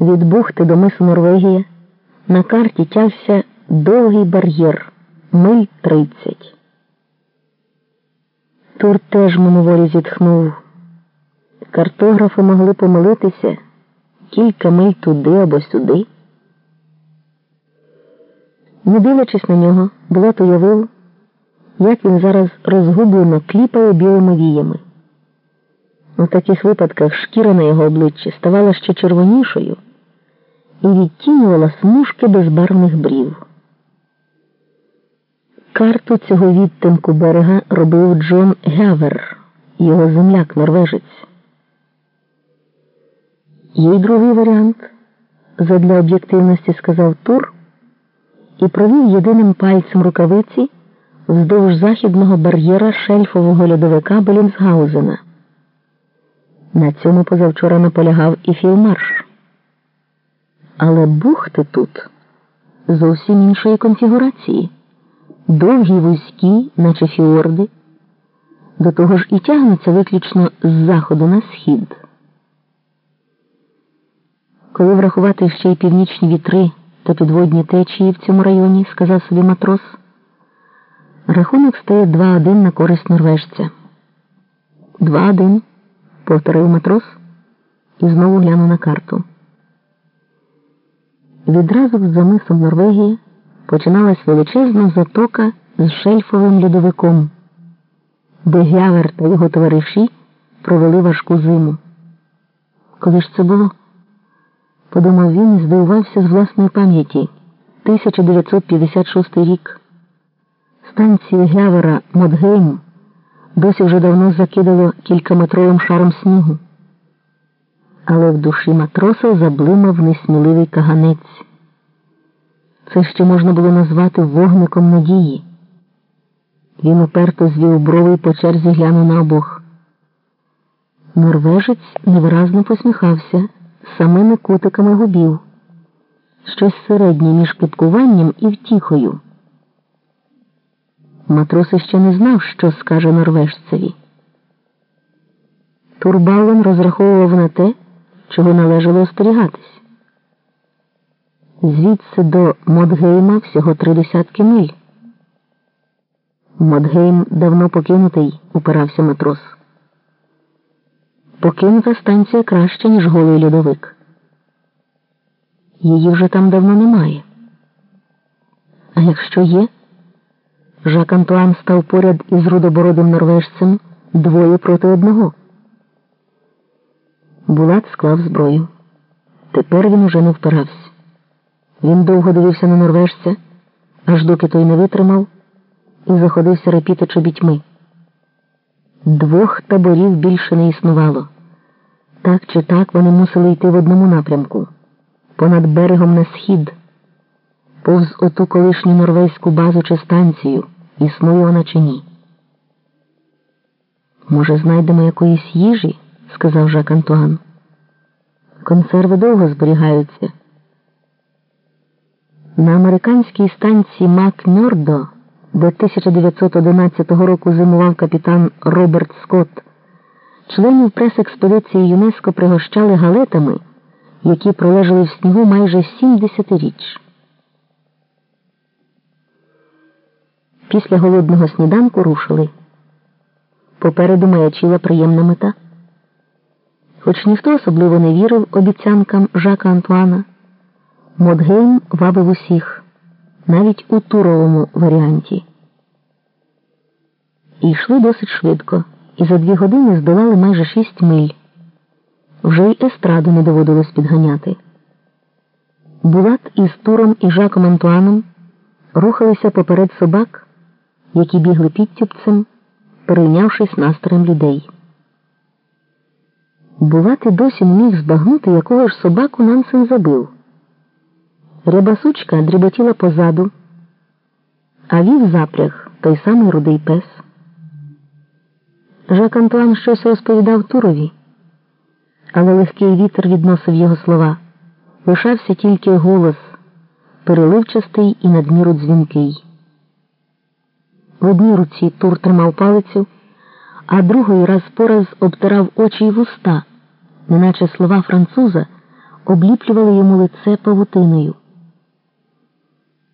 Від бухти до мису Норвегія на карті тягся довгий бар'єр миль тридцять. Тур теж мимоволі зітхнув. Картографи могли помилитися кілька миль туди або сюди. Не дивлячись на нього, Булат уявив, як він зараз розгублено кліпає білими віями. У таких випадках шкіра на його обличчі ставала ще червонішою і відтінювала смужки безбарвних брів. Карту цього відтинку берега робив Джон Гявер, його земляк норвежець. Є й другий варіант, задля об'єктивності сказав Тур і провів єдиним пальцем рукавиці вздовж західного бар'єра шельфового льодовика Белінсгаузена. На цьому позавчора наполягав і Філмарш. Але бухти тут зовсім іншої конфігурації, довгі вузькі, наче фіорди, до того ж і тягнуться виключно з заходу на схід. Коли врахувати ще й північні вітри та підводні течії в цьому районі, сказав собі матрос, рахунок стає 2-1 на користь норвежця. 2-1, повторив матрос і знову глянув на карту. Відразу за мисом Норвегії починалась величезна затока з шельфовим льодовиком, де Гявер та його товариші провели важку зиму. Коли ж це було? Подумав він і здивувався з власної пам'яті 1956 рік. Станцію Гявера Модгейм досі вже давно закидало кількаметровим шаром снігу. Але в душі матроса заблимав несміливий каганець. Це ще можна було назвати вогником надії. Він уперто звів брови по черзі глянув на обох. Норвежець невиразно посміхався самими кутиками губів, щось середнє між кипкуванням і втіхою. Матрос ще не знав, що скаже норвежцеві. Турбален розраховував на те, чого належало остерігатись. Звідси до Модгейма всього три десятки миль. Модгейм давно покинутий, упирався матрос. Покинута станція краще, ніж голий льодовик. Її вже там давно немає. А якщо є, Жак Антуан став поряд із рудобородим норвежцем двоє проти одного. Булат склав зброю. Тепер він уже не впирався. Він довго дивився на норвежця, аж доки той не витримав і заходився репіти чобітьми. Двох таборів більше не існувало. Так чи так вони мусили йти в одному напрямку, понад берегом на схід, повз оту колишню норвезьку базу чи станцію, існує вона чи ні. Може, знайдемо якоїсь їжі, сказав Жак Антуан. Консерви довго зберігаються. На американській станції Макмьордо, де 1911 року зимував капітан Роберт Скотт, членів прес-експедиції ЮНЕСКО пригощали галетами, які пролежали в снігу майже 70 річ. Після голодного сніданку рушили. Попереду маячила приємна мета. Хоч ніхто особливо не вірив обіцянкам Жака Антуана, Модгейм вабив усіх, навіть у туровому варіанті. І йшли досить швидко, і за дві години здолали майже шість миль. Вже й естраду не доводилось підганяти. Булат із Туром і Жаком Антуаном рухалися поперед собак, які бігли підтюпцем, перейнявшись настроєм людей. Булат і досі не міг збагнути, якого ж собаку Нансен забив. Ряба сучка дріботіла позаду, а вів запряг той самий рудий пес. Жак Антуан щось розповідав Турові, але легкий вітер відносив його слова. Лишався тільки голос, переливчастий і надміру дзвінкий. В одній руці Тур тримав палицю, а другою раз по раз обтирав очі й вуста, неначе слова француза обліплювали йому лице павутиною.